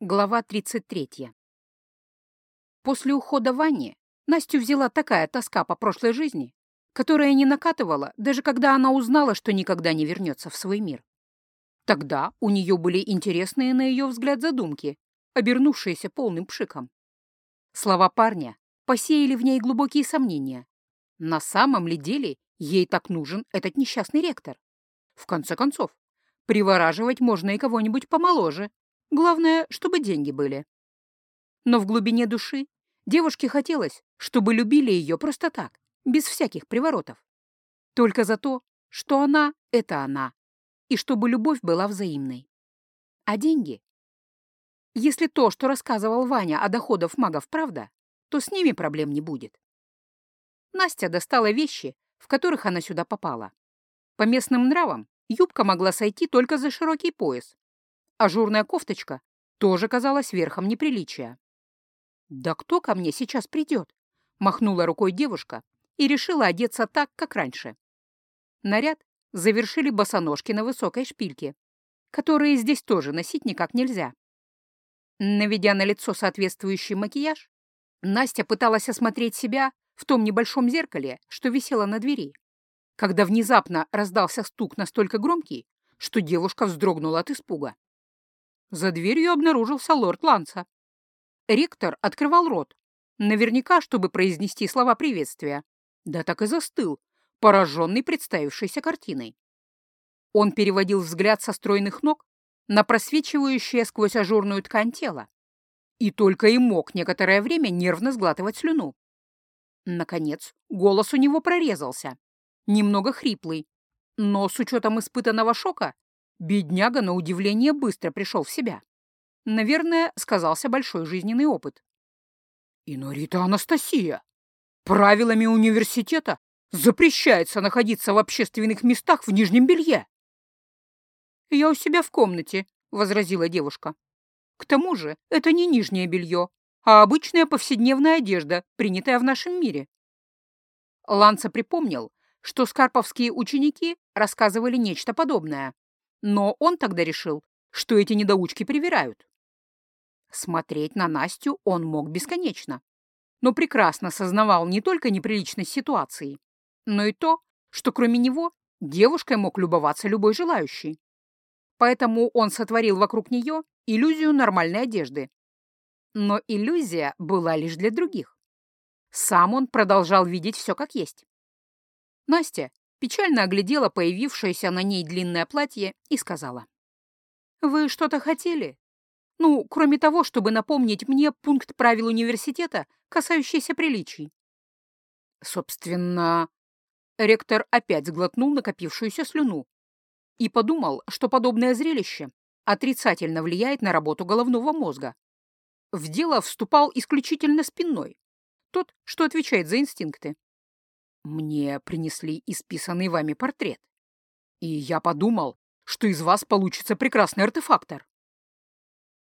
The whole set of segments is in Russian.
Глава 33. После ухода Вани Настю взяла такая тоска по прошлой жизни, которая не накатывала, даже когда она узнала, что никогда не вернется в свой мир. Тогда у нее были интересные, на ее взгляд, задумки, обернувшиеся полным пшиком. Слова парня посеяли в ней глубокие сомнения. На самом ли деле ей так нужен этот несчастный ректор? В конце концов, привораживать можно и кого-нибудь помоложе, Главное, чтобы деньги были. Но в глубине души девушке хотелось, чтобы любили ее просто так, без всяких приворотов. Только за то, что она — это она, и чтобы любовь была взаимной. А деньги? Если то, что рассказывал Ваня о доходах магов, правда, то с ними проблем не будет. Настя достала вещи, в которых она сюда попала. По местным нравам юбка могла сойти только за широкий пояс, Ажурная кофточка тоже казалась верхом неприличия. «Да кто ко мне сейчас придет?» — махнула рукой девушка и решила одеться так, как раньше. Наряд завершили босоножки на высокой шпильке, которые здесь тоже носить никак нельзя. Наведя на лицо соответствующий макияж, Настя пыталась осмотреть себя в том небольшом зеркале, что висело на двери, когда внезапно раздался стук настолько громкий, что девушка вздрогнула от испуга. За дверью обнаружился лорд Ланса. Ректор открывал рот, наверняка, чтобы произнести слова приветствия. Да так и застыл, пораженный представившейся картиной. Он переводил взгляд со стройных ног на просвечивающее сквозь ажурную ткань тело и только и мог некоторое время нервно сглатывать слюну. Наконец, голос у него прорезался, немного хриплый, но с учетом испытанного шока Бедняга, на удивление, быстро пришел в себя. Наверное, сказался большой жизненный опыт. «Инорита Анастасия, правилами университета запрещается находиться в общественных местах в нижнем белье». «Я у себя в комнате», — возразила девушка. «К тому же это не нижнее белье, а обычная повседневная одежда, принятая в нашем мире». Ланца припомнил, что скарповские ученики рассказывали нечто подобное, но он тогда решил, что эти недоучки привирают. Смотреть на Настю он мог бесконечно, но прекрасно сознавал не только неприличность ситуации, но и то, что кроме него девушкой мог любоваться любой желающий. Поэтому он сотворил вокруг нее иллюзию нормальной одежды. Но иллюзия была лишь для других. Сам он продолжал видеть все как есть. Настя печально оглядела появившееся на ней длинное платье и сказала. «Вы что-то хотели? Ну, кроме того, чтобы напомнить мне пункт правил университета, касающийся приличий». Собственно, ректор опять сглотнул накопившуюся слюну и подумал, что подобное зрелище отрицательно влияет на работу головного мозга. В дело вступал исключительно спинной, тот, что отвечает за инстинкты. Мне принесли исписанный вами портрет. И я подумал, что из вас получится прекрасный артефактор.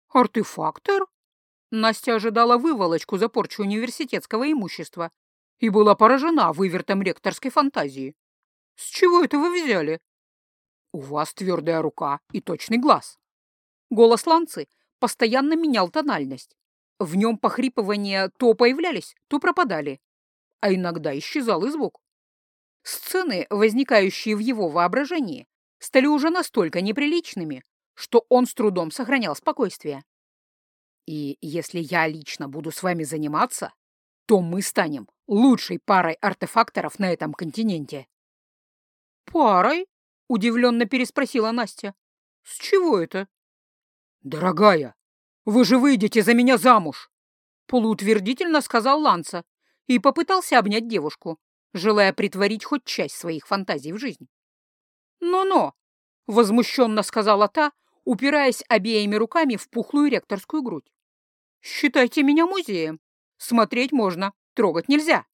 Артефактор? Настя ожидала выволочку за порчу университетского имущества и была поражена вывертом ректорской фантазии. С чего это вы взяли? У вас твердая рука и точный глаз. Голос Ланцы постоянно менял тональность. В нем похрипывания то появлялись, то пропадали а иногда исчезал и звук. Сцены, возникающие в его воображении, стали уже настолько неприличными, что он с трудом сохранял спокойствие. И если я лично буду с вами заниматься, то мы станем лучшей парой артефакторов на этом континенте. «Парой?» — удивленно переспросила Настя. «С чего это?» «Дорогая, вы же выйдете за меня замуж!» Полуутвердительно сказал Ланца и попытался обнять девушку, желая притворить хоть часть своих фантазий в жизнь. «Но-но!» — возмущенно сказала та, упираясь обеими руками в пухлую ректорскую грудь. «Считайте меня музеем. Смотреть можно, трогать нельзя».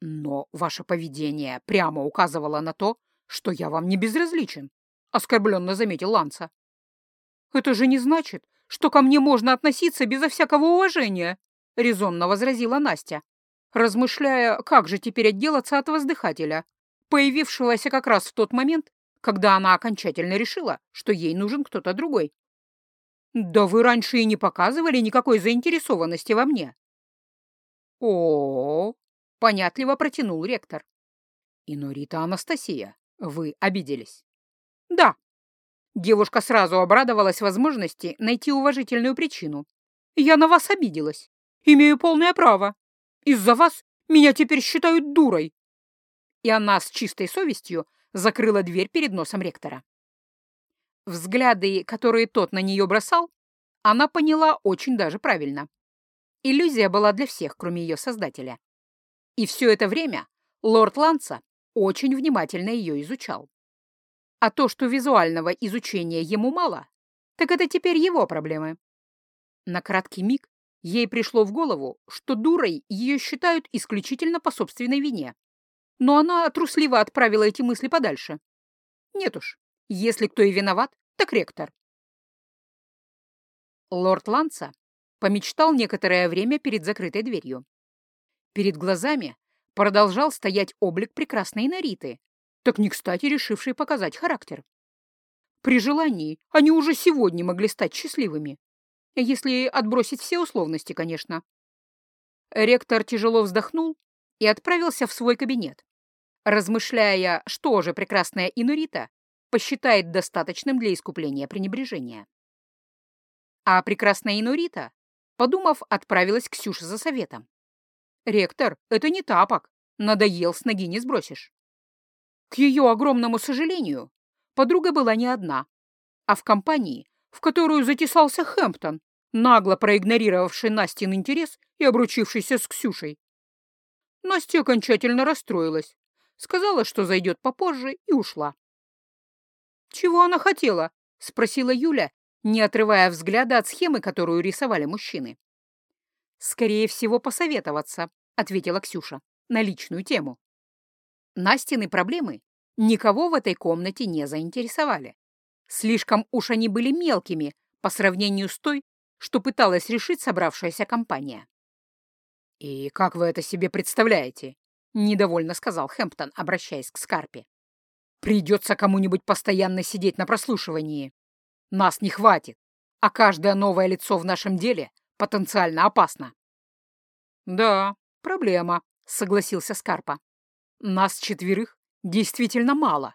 «Но ваше поведение прямо указывало на то, что я вам не безразличен», — оскорбленно заметил Ланса. «Это же не значит, что ко мне можно относиться безо всякого уважения», — резонно возразила Настя, размышляя, как же теперь отделаться от воздыхателя, появившегося как раз в тот момент, когда она окончательно решила, что ей нужен кто-то другой. Да вы раньше и не показывали никакой заинтересованности во мне. О, -о, -о понятливо протянул ректор. Инорита Анастасия, вы обиделись? Да. Девушка сразу обрадовалась возможности найти уважительную причину. Я на вас обиделась. Имею полное право. Из-за вас меня теперь считают дурой. И она с чистой совестью закрыла дверь перед носом ректора. Взгляды, которые тот на нее бросал, она поняла очень даже правильно. Иллюзия была для всех, кроме ее создателя. И все это время лорд Ланца очень внимательно ее изучал. А то, что визуального изучения ему мало, так это теперь его проблемы. На краткий миг ей пришло в голову, что дурой ее считают исключительно по собственной вине. Но она трусливо отправила эти мысли подальше. Нет уж, если кто и виноват, так ректор. Лорд Ланца помечтал некоторое время перед закрытой дверью. Перед глазами продолжал стоять облик прекрасной Нариты, так не кстати решившей показать характер. При желании они уже сегодня могли стать счастливыми, если отбросить все условности, конечно. Ректор тяжело вздохнул и отправился в свой кабинет, размышляя, что же прекрасная Инурита посчитает достаточным для искупления пренебрежения. А прекрасная Инурита, подумав, отправилась к Ксюше за советом. «Ректор, это не тапок, надоел, с ноги не сбросишь». К ее огромному сожалению, подруга была не одна, а в компании, в которую затесался Хэмптон, нагло проигнорировавший Настин интерес и обручившийся с Ксюшей. Настя окончательно расстроилась, сказала, что зайдет попозже, и ушла. «Чего она хотела?» — спросила Юля, не отрывая взгляда от схемы, которую рисовали мужчины. «Скорее всего, посоветоваться», — ответила Ксюша, — «на личную тему». Настины проблемы никого в этой комнате не заинтересовали. Слишком уж они были мелкими по сравнению с той, что пыталась решить собравшаяся компания. «И как вы это себе представляете?» — недовольно сказал Хэмптон, обращаясь к Скарпе. «Придется кому-нибудь постоянно сидеть на прослушивании. Нас не хватит, а каждое новое лицо в нашем деле потенциально опасно». «Да, проблема», — согласился Скарпа. Нас четверых действительно мало.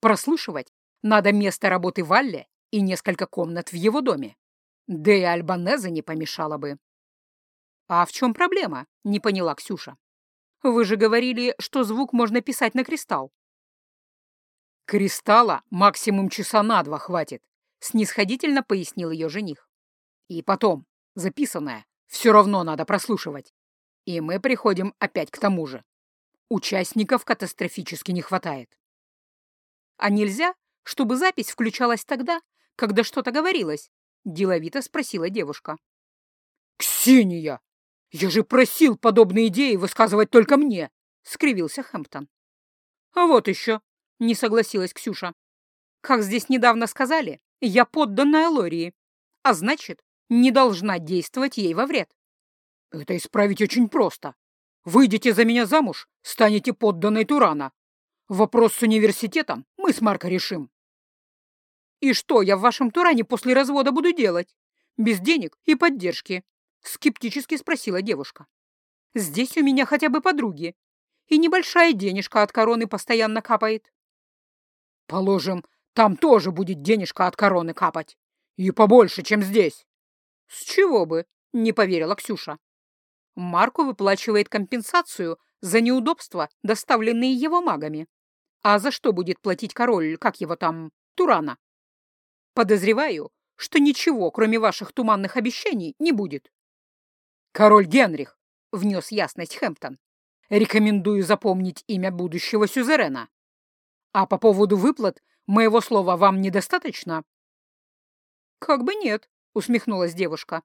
Прослушивать надо место работы Валле и несколько комнат в его доме. Да и Альбанеза не помешало бы. «А в чем проблема?» — не поняла Ксюша. «Вы же говорили, что звук можно писать на кристалл». «Кристалла максимум часа на два хватит», — снисходительно пояснил ее жених. «И потом, записанное, все равно надо прослушивать. И мы приходим опять к тому же. Участников катастрофически не хватает. А нельзя, чтобы запись включалась тогда, когда что-то говорилось? Деловито спросила девушка. «Ксения! Я же просил подобные идеи высказывать только мне!» — скривился Хэмптон. «А вот еще!» — не согласилась Ксюша. «Как здесь недавно сказали, я подданная Лории, а значит, не должна действовать ей во вред». «Это исправить очень просто. Выйдете за меня замуж, станете подданной Турана. Вопрос с университетом мы с Марко решим. И что я в вашем Туране после развода буду делать? Без денег и поддержки? Скептически спросила девушка. Здесь у меня хотя бы подруги. И небольшая денежка от короны постоянно капает. Положим, там тоже будет денежка от короны капать. И побольше, чем здесь. С чего бы? Не поверила Ксюша. Марку выплачивает компенсацию за неудобства, доставленные его магами. А за что будет платить король, как его там, Турана? Подозреваю, что ничего, кроме ваших туманных обещаний, не будет. Король Генрих, — внес ясность Хэмптон, — рекомендую запомнить имя будущего сюзерена. А по поводу выплат моего слова вам недостаточно? Как бы нет, — усмехнулась девушка.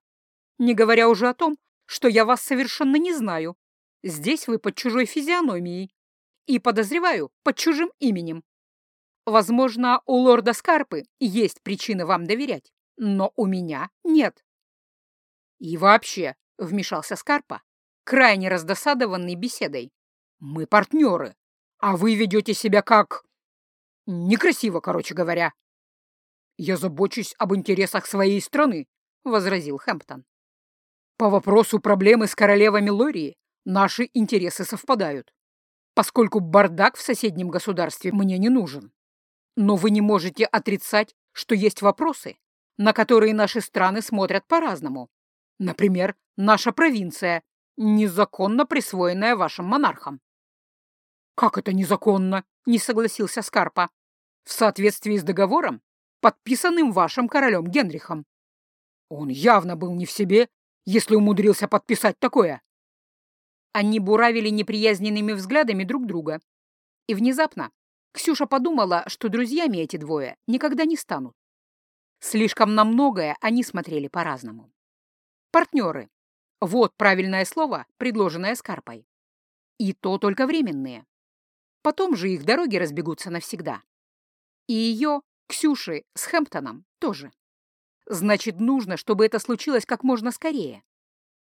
Не говоря уже о том, что я вас совершенно не знаю. Здесь вы под чужой физиономией. И, подозреваю, под чужим именем. Возможно, у лорда Скарпы есть причины вам доверять, но у меня нет. И вообще, — вмешался Скарпа, крайне раздосадованный беседой, — мы партнеры, а вы ведете себя как... Некрасиво, короче говоря. Я забочусь об интересах своей страны, — возразил Хэмптон. По вопросу проблемы с королевами Лории наши интересы совпадают, поскольку бардак в соседнем государстве мне не нужен. Но вы не можете отрицать, что есть вопросы, на которые наши страны смотрят по-разному. Например, наша провинция, незаконно присвоенная вашим монархам. «Как это незаконно?» — не согласился Скарпа. «В соответствии с договором, подписанным вашим королем Генрихом. Он явно был не в себе, если умудрился подписать такое». Они буравили неприязненными взглядами друг друга. И внезапно Ксюша подумала, что друзьями эти двое никогда не станут. Слишком на многое они смотрели по-разному. Партнеры. Вот правильное слово, предложенное Скарпой. И то только временные. Потом же их дороги разбегутся навсегда. И ее, Ксюши, с Хэмптоном тоже. Значит, нужно, чтобы это случилось как можно скорее.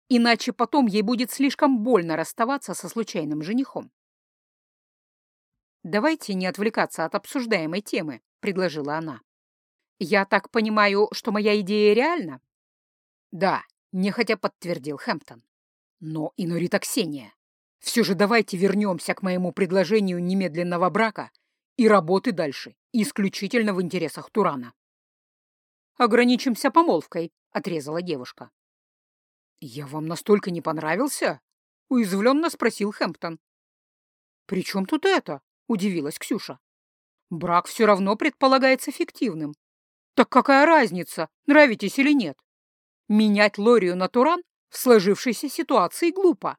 Иначе потом ей будет слишком больно расставаться со случайным женихом. «Давайте не отвлекаться от обсуждаемой темы», — предложила она. «Я так понимаю, что моя идея реальна?» «Да», — нехотя подтвердил Хэмптон. «Но и Норита Ксения. Все же давайте вернемся к моему предложению немедленного брака и работы дальше, исключительно в интересах Турана. «Ограничимся помолвкой», — отрезала девушка. «Я вам настолько не понравился?» — уязвленно спросил Хэмптон. «При чем тут это?» — удивилась Ксюша. «Брак все равно предполагается фиктивным. Так какая разница, нравитесь или нет? Менять Лорию на Туран в сложившейся ситуации глупо.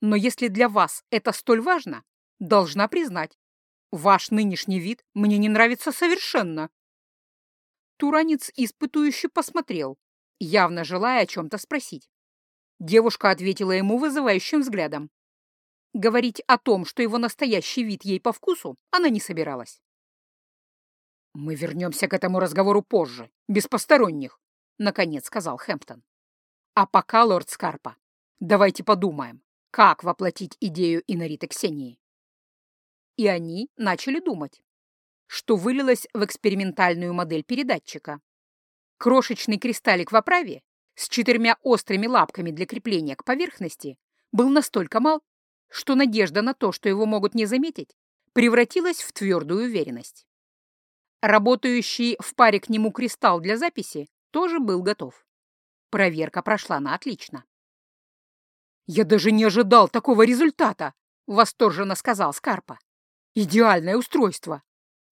Но если для вас это столь важно, должна признать, ваш нынешний вид мне не нравится совершенно. Туранец испытующе посмотрел, явно желая о чем-то спросить. Девушка ответила ему вызывающим взглядом. Говорить о том, что его настоящий вид ей по вкусу, она не собиралась. «Мы вернемся к этому разговору позже, без посторонних», — наконец сказал Хэмптон. «А пока, лорд Скарпа, давайте подумаем, как воплотить идею Инариты Ксении. И они начали думать, что вылилось в экспериментальную модель передатчика. Крошечный кристаллик в оправе с четырьмя острыми лапками для крепления к поверхности был настолько мал, что надежда на то, что его могут не заметить, превратилась в твердую уверенность. Работающий в паре к нему кристалл для записи тоже был готов. Проверка прошла на отлично. «Я даже не ожидал такого результата!» — восторженно сказал Скарпа. «Идеальное устройство!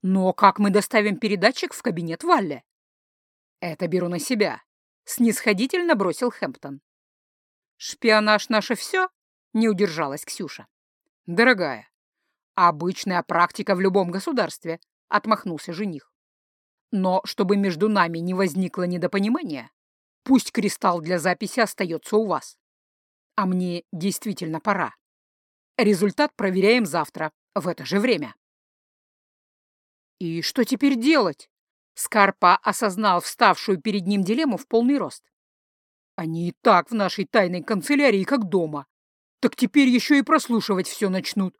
Но как мы доставим передатчик в кабинет Валле?» «Это беру на себя», — снисходительно бросил Хэмптон. «Шпионаж наше все?» — не удержалась Ксюша. «Дорогая, обычная практика в любом государстве», — отмахнулся жених. «Но чтобы между нами не возникло недопонимания, пусть кристалл для записи остается у вас. А мне действительно пора. Результат проверяем завтра, в это же время. И что теперь делать? Скарпа осознал вставшую перед ним дилемму в полный рост. Они и так в нашей тайной канцелярии, как дома. Так теперь еще и прослушивать все начнут.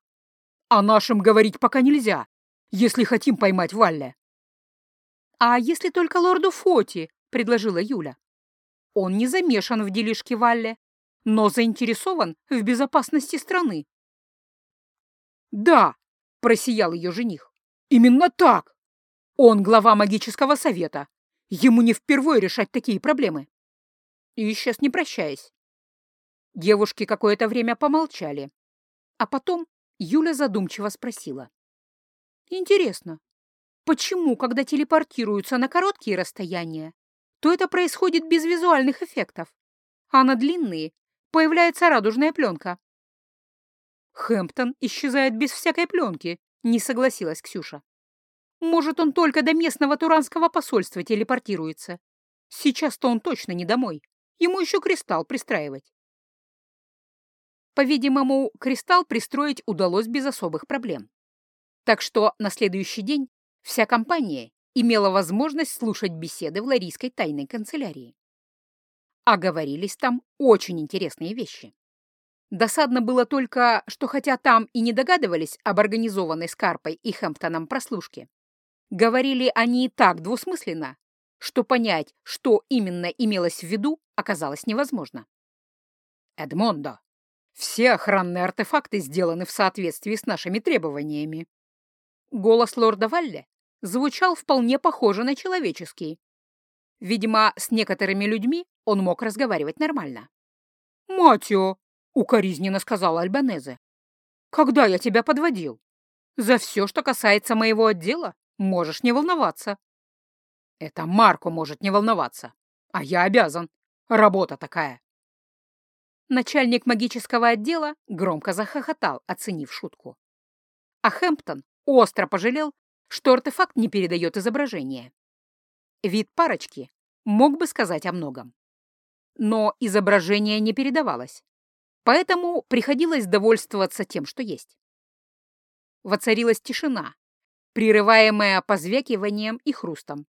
А нашим говорить пока нельзя, если хотим поймать Валля. «А если только лорду Фоти?» — предложила Юля. «Он не замешан в делишке Валле но заинтересован в безопасности страны. «Да», — просиял ее жених, — «именно так. Он глава магического совета. Ему не впервые решать такие проблемы». И исчез, не прощаясь. Девушки какое-то время помолчали, а потом Юля задумчиво спросила. «Интересно, почему, когда телепортируются на короткие расстояния, то это происходит без визуальных эффектов, а на длинные появляется радужная пленка. Хэмптон исчезает без всякой пленки, не согласилась Ксюша. Может, он только до местного туранского посольства телепортируется. Сейчас-то он точно не домой. Ему еще кристалл пристраивать. По-видимому, кристалл пристроить удалось без особых проблем. Так что на следующий день вся компания имела возможность слушать беседы в Ларийской тайной канцелярии. А говорились там очень интересные вещи. Досадно было только, что хотя там и не догадывались об организованной Скарпой и Хэмптоном прослушке, говорили они и так двусмысленно, что понять, что именно имелось в виду, оказалось невозможно. «Эдмондо, все охранные артефакты сделаны в соответствии с нашими требованиями». Голос лорда Валле звучал вполне похоже на человеческий. Видимо, с некоторыми людьми он мог разговаривать нормально. «Матио!» — укоризненно сказал Альбанезе. «Когда я тебя подводил? За все, что касается моего отдела, можешь не волноваться». «Это Марко может не волноваться, а я обязан. Работа такая». Начальник магического отдела громко захохотал, оценив шутку. А Хэмптон остро пожалел, что артефакт не передает изображение. Вид парочки мог бы сказать о многом. Но изображение не передавалось, поэтому приходилось довольствоваться тем, что есть. Воцарилась тишина, прерываемая позвякиванием и хрустом.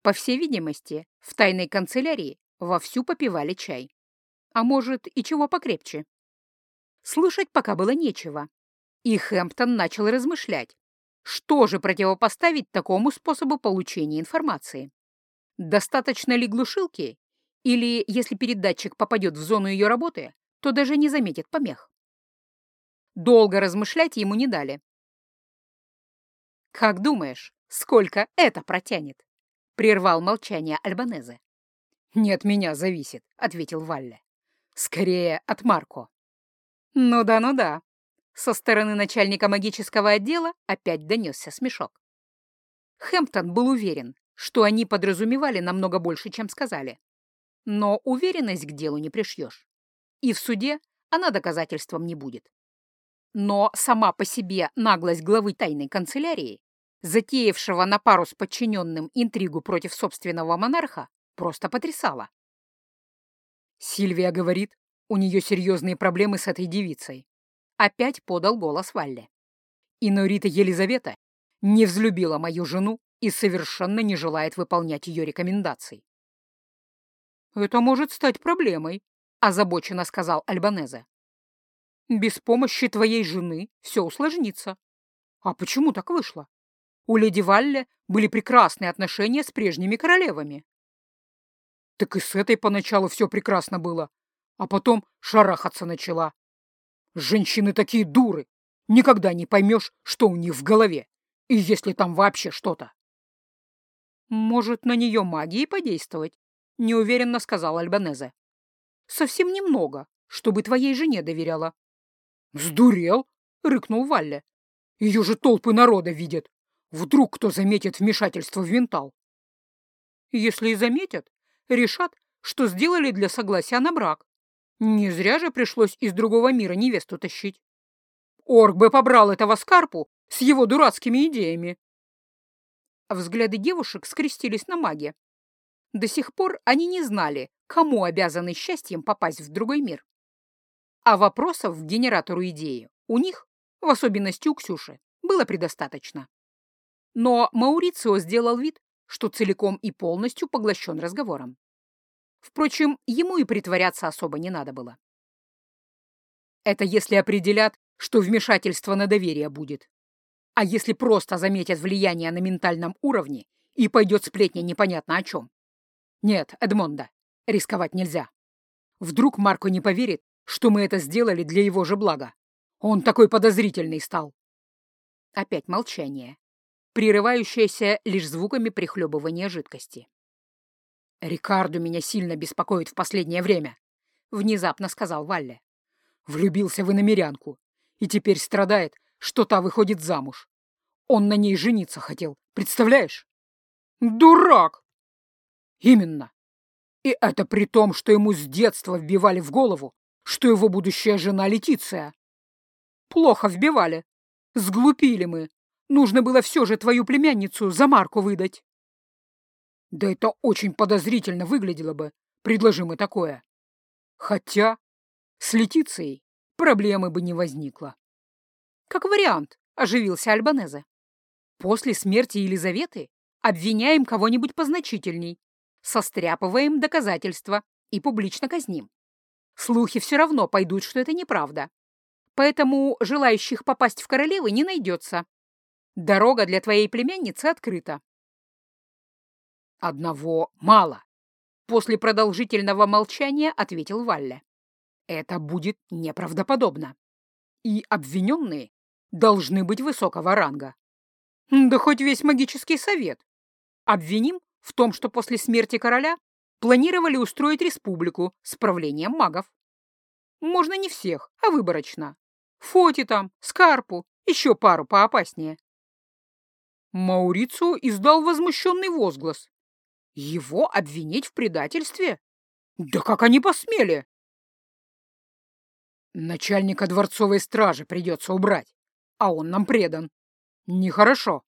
По всей видимости, в тайной канцелярии вовсю попивали чай. А может, и чего покрепче. Слушать пока было нечего, и Хэмптон начал размышлять, что же противопоставить такому способу получения информации. Достаточно ли глушилки или, если передатчик попадет в зону ее работы, то даже не заметит помех. Долго размышлять ему не дали. «Как думаешь, сколько это протянет?» — прервал молчание Альбанезе. «Не от меня зависит», — ответил Валле. «Скорее, от Марко». «Ну да, ну да». Со стороны начальника магического отдела опять донесся смешок. Хэмптон был уверен, что они подразумевали намного больше, чем сказали. Но уверенность к делу не пришьешь. И в суде она доказательством не будет. Но сама по себе наглость главы тайной канцелярии, затеявшего на пару с подчиненным интригу против собственного монарха, просто потрясала. Сильвия говорит, у нее серьезные проблемы с этой девицей. Опять подал голос Валле. И Норита Елизавета не взлюбила мою жену и совершенно не желает выполнять ее рекомендаций. «Это может стать проблемой», — озабоченно сказал Альбанезе. «Без помощи твоей жены все усложнится». «А почему так вышло? У леди Валле были прекрасные отношения с прежними королевами». «Так и с этой поначалу все прекрасно было, а потом шарахаться начала. Женщины такие дуры, никогда не поймешь, что у них в голове, и если там вообще что-то». «Может, на нее магией подействовать?» — неуверенно сказал Альбанезе. «Совсем немного, чтобы твоей жене доверяла». «Сдурел!» — рыкнул Валле. «Ее же толпы народа видят. Вдруг кто заметит вмешательство в ментал?» «Если и заметят, решат, что сделали для согласия на брак. Не зря же пришлось из другого мира невесту тащить. Орк бы побрал этого Скарпу с его дурацкими идеями». Взгляды девушек скрестились на маге, до сих пор они не знали, кому обязаны счастьем попасть в другой мир. А вопросов к генератору идеи у них, в особенности у Ксюши, было предостаточно. Но Маурицио сделал вид, что целиком и полностью поглощен разговором. Впрочем, ему и притворяться особо не надо было. Это если определят, что вмешательство на доверие будет. А если просто заметят влияние на ментальном уровне и пойдет сплетня непонятно о чем, нет, Эдмонда, рисковать нельзя. Вдруг Марко не поверит, что мы это сделали для его же блага. Он такой подозрительный стал. Опять молчание, прерывающееся лишь звуками прихлебывания жидкости. «Рикардо меня сильно беспокоит в последнее время», — внезапно сказал Валле. «Влюбился в иномерянку и теперь страдает, что та выходит замуж. Он на ней жениться хотел, представляешь?» «Дурак!» Именно. И это при том, что ему с детства вбивали в голову, что его будущая жена Летиция. Плохо вбивали. Сглупили мы. Нужно было все же твою племянницу за Марку выдать. Да это очень подозрительно выглядело бы, предложи мы такое. Хотя с Летицией проблемы бы не возникло. Как вариант, оживился Альбанезе. После смерти Елизаветы обвиняем кого-нибудь позначительней, состряпываем доказательства и публично казним. Слухи все равно пойдут, что это неправда. Поэтому желающих попасть в королевы не найдется. Дорога для твоей племянницы открыта. Одного мало. После продолжительного молчания ответил Валля. Это будет неправдоподобно. И обвиненные должны быть высокого ранга. Да хоть весь магический совет. Обвиним в том, что после смерти короля планировали устроить республику с правлением магов. Можно не всех, а выборочно. Фоти там, Скарпу, еще пару поопаснее. Маурицио издал возмущенный возглас. Его обвинить в предательстве? Да как они посмели? Начальника дворцовой стражи придется убрать, а он нам предан. Нехорошо.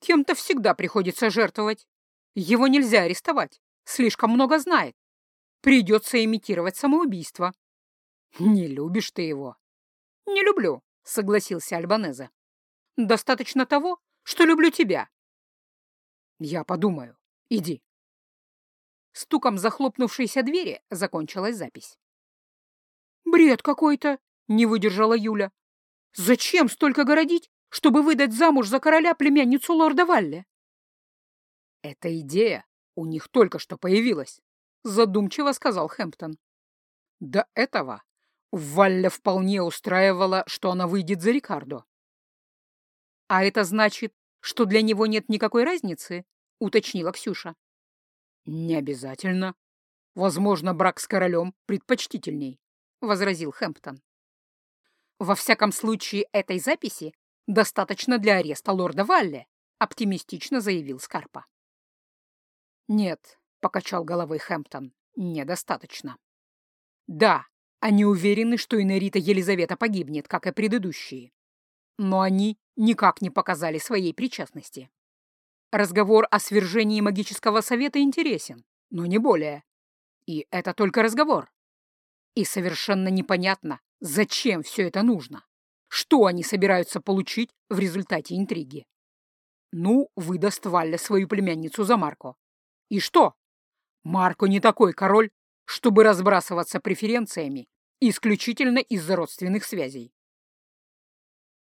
Кем-то всегда приходится жертвовать. Его нельзя арестовать, слишком много знает. Придется имитировать самоубийство. Не любишь ты его? Не люблю, согласился Альбанеза. Достаточно того, что люблю тебя. Я подумаю. Иди. Стуком захлопнувшейся двери закончилась запись. «Бред какой-то!» — не выдержала Юля. «Зачем столько городить, чтобы выдать замуж за короля племянницу лорда Валли?» «Эта идея у них только что появилась», — задумчиво сказал Хэмптон. «До этого Валля вполне устраивала, что она выйдет за Рикардо». «А это значит, что для него нет никакой разницы?» — уточнила Ксюша. «Не обязательно. Возможно, брак с королем предпочтительней возразил Хэмптон. Во всяком случае, этой записи достаточно для ареста лорда Валли, оптимистично заявил Скарпа. Нет, покачал головой Хэмптон, недостаточно. Да, они уверены, что Инерита Елизавета погибнет, как и предыдущие. Но они никак не показали своей причастности. Разговор о свержении магического совета интересен, но не более. И это только разговор. И совершенно непонятно, зачем все это нужно. Что они собираются получить в результате интриги? Ну, выдаст Валля свою племянницу за Марко. И что? Марко не такой король, чтобы разбрасываться преференциями исключительно из-за родственных связей.